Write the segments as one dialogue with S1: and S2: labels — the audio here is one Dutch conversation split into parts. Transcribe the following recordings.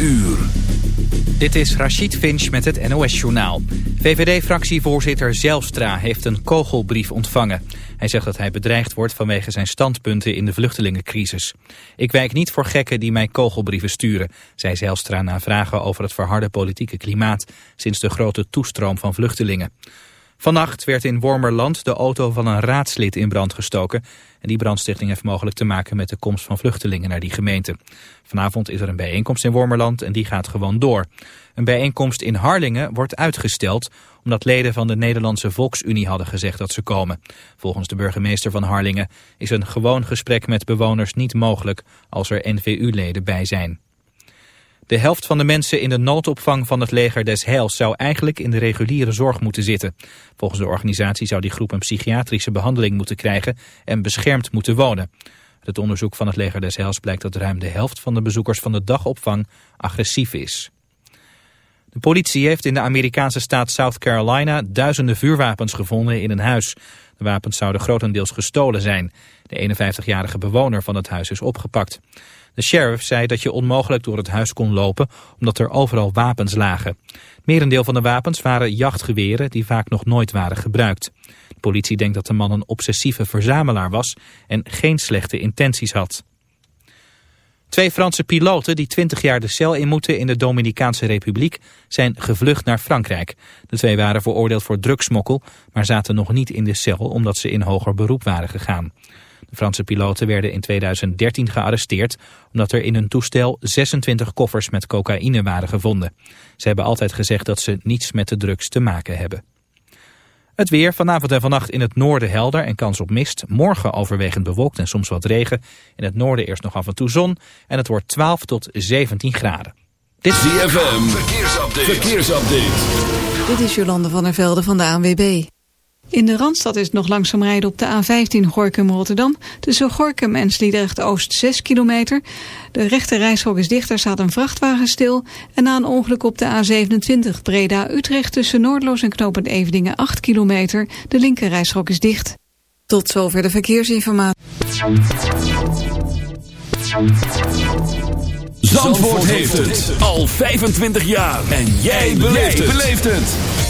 S1: uur.
S2: Dit is Rachid Finch met het NOS-journaal. VVD-fractievoorzitter Zelstra heeft een kogelbrief ontvangen. Hij zegt dat hij bedreigd wordt vanwege zijn standpunten in de vluchtelingencrisis. Ik wijk niet voor gekken die mij kogelbrieven sturen, zei Zelstra na vragen over het verharde politieke klimaat sinds de grote toestroom van vluchtelingen. Vannacht werd in Wormerland de auto van een raadslid in brand gestoken. En die brandstichting heeft mogelijk te maken met de komst van vluchtelingen naar die gemeente. Vanavond is er een bijeenkomst in Wormerland en die gaat gewoon door. Een bijeenkomst in Harlingen wordt uitgesteld omdat leden van de Nederlandse Volksunie hadden gezegd dat ze komen. Volgens de burgemeester van Harlingen is een gewoon gesprek met bewoners niet mogelijk als er NVU-leden bij zijn. De helft van de mensen in de noodopvang van het leger des Heils zou eigenlijk in de reguliere zorg moeten zitten. Volgens de organisatie zou die groep een psychiatrische behandeling moeten krijgen en beschermd moeten wonen. Het onderzoek van het leger des Heils blijkt dat ruim de helft van de bezoekers van de dagopvang agressief is. De politie heeft in de Amerikaanse staat South Carolina duizenden vuurwapens gevonden in een huis. De wapens zouden grotendeels gestolen zijn. De 51-jarige bewoner van het huis is opgepakt. De sheriff zei dat je onmogelijk door het huis kon lopen omdat er overal wapens lagen. Merendeel van de wapens waren jachtgeweren die vaak nog nooit waren gebruikt. De politie denkt dat de man een obsessieve verzamelaar was en geen slechte intenties had. Twee Franse piloten die 20 jaar de cel in moeten in de Dominicaanse Republiek zijn gevlucht naar Frankrijk. De twee waren veroordeeld voor drugsmokkel, maar zaten nog niet in de cel omdat ze in hoger beroep waren gegaan. De Franse piloten werden in 2013 gearresteerd omdat er in hun toestel 26 koffers met cocaïne waren gevonden. Ze hebben altijd gezegd dat ze niets met de drugs te maken hebben. Het weer vanavond en vannacht in het noorden helder en kans op mist. Morgen overwegend bewolkt en soms wat regen. In het noorden eerst nog af en toe zon. En het wordt 12 tot 17 graden.
S1: Dit is ZFM. Verkeersupdate. Verkeersupdate.
S3: Dit is Jolande van der Velde van de ANWB. In de Randstad is het nog langzaam rijden op de A15 Gorkum-Rotterdam. Tussen Gorkum en Sliedrecht-Oost 6 kilometer. De rechte reishok is dicht, daar staat een vrachtwagen stil. En na een ongeluk op de A27 Breda-Utrecht tussen Noordloos en Knopend Eveningen 8 kilometer. De linker reishok is dicht. Tot zover de verkeersinformatie.
S1: Zandvoort heeft het al 25 jaar. En jij beleeft het.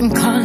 S4: and
S1: come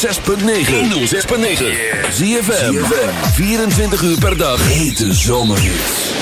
S1: 106.9. Zie je 24 uur per dag. Hete zomerhits.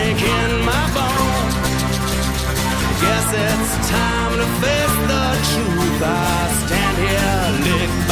S5: ache in my bones. Guess it's time to face the truth. I stand here licked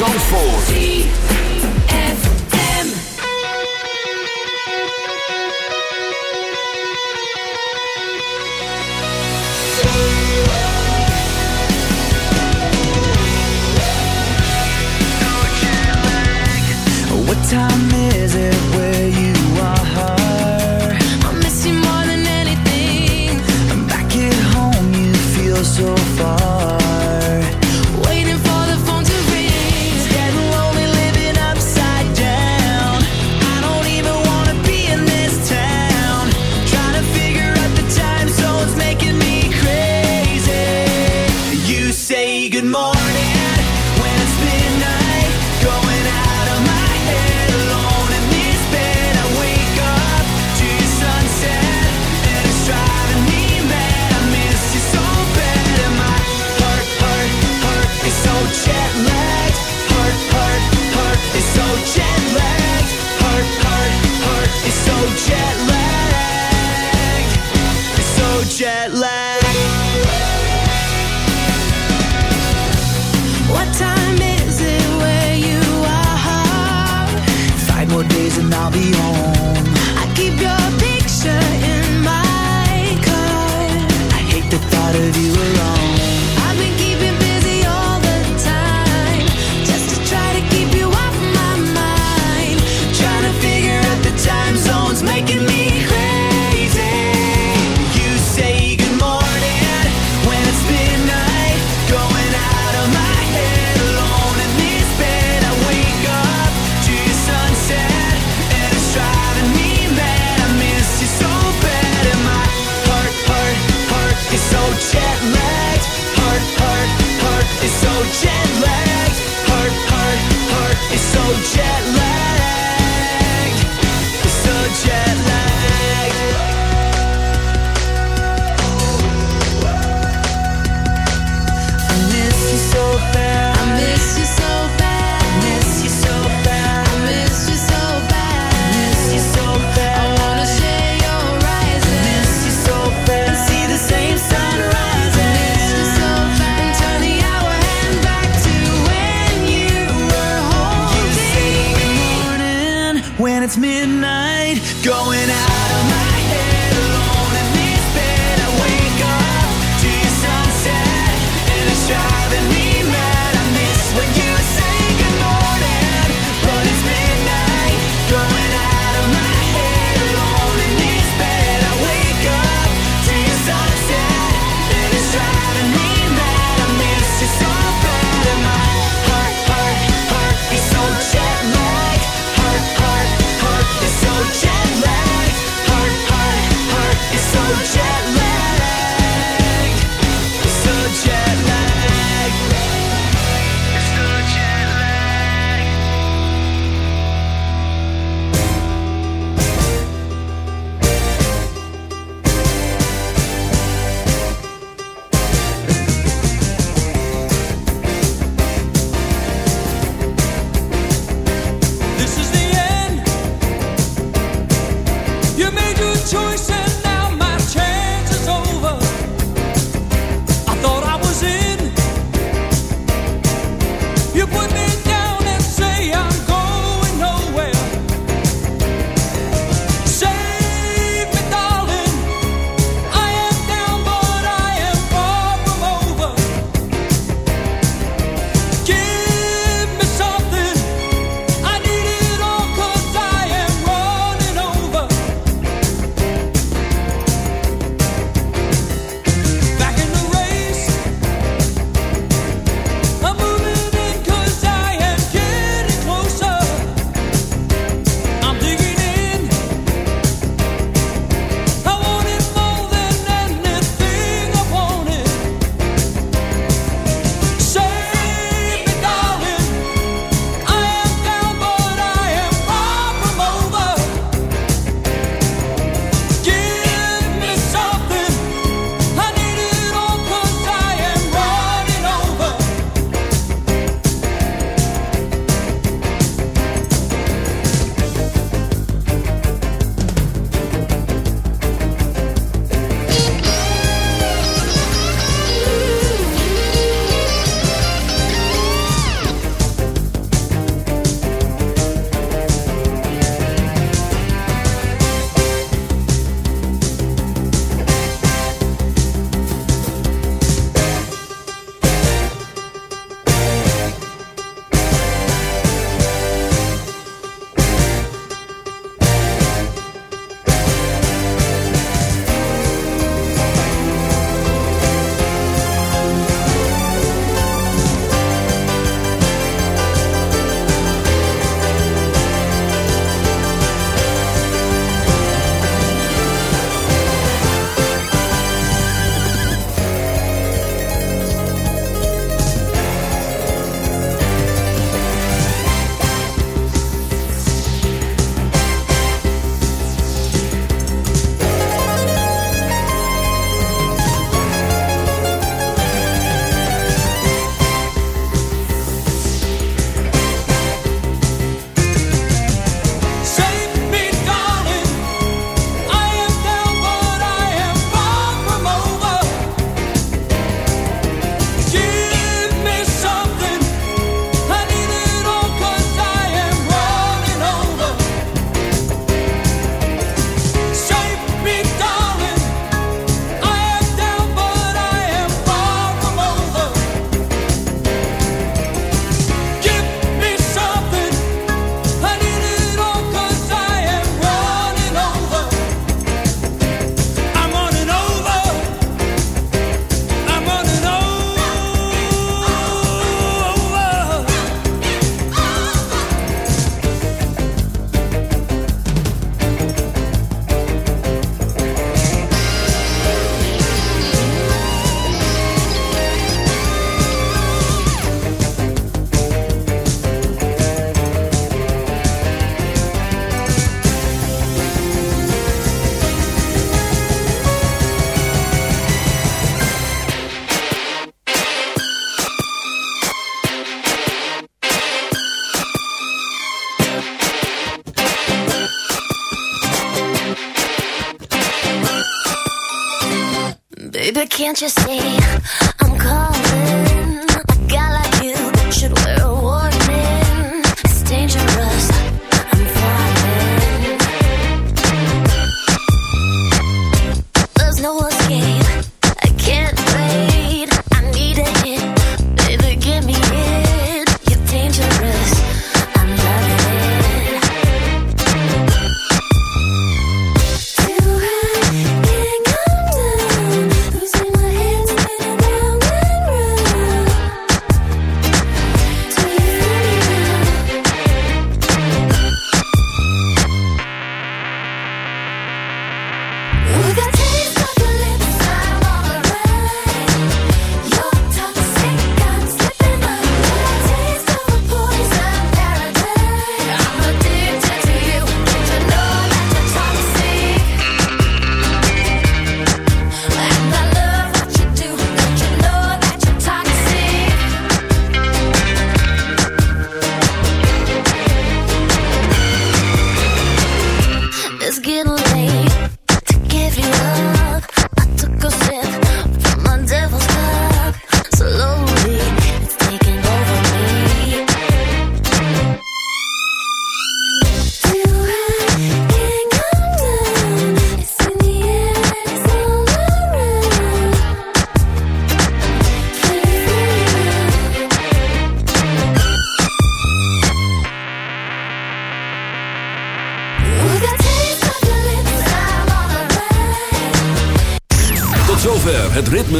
S6: Zandvoort. time is it where you are? I
S7: miss you
S8: more than anything. I'm back at home, you feel
S1: so far.